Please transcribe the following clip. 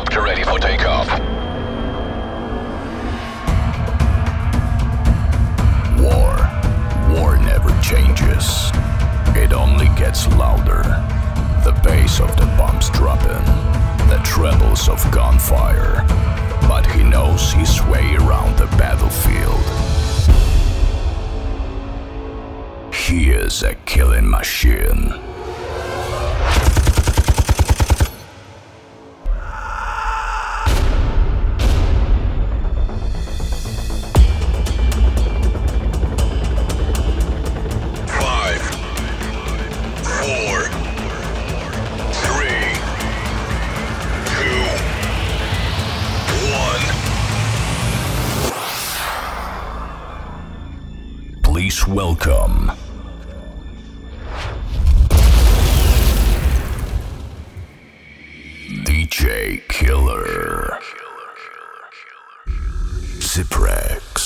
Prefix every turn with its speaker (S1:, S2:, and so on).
S1: helicopter ready for takeoff. War. War never changes. It only gets louder. The bass of the bombs dropping. The trebles of gunfire. But he knows his way around the battlefield. He is a killing machine. Please welcome. DJ Killer. Ziprex.